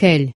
Gel.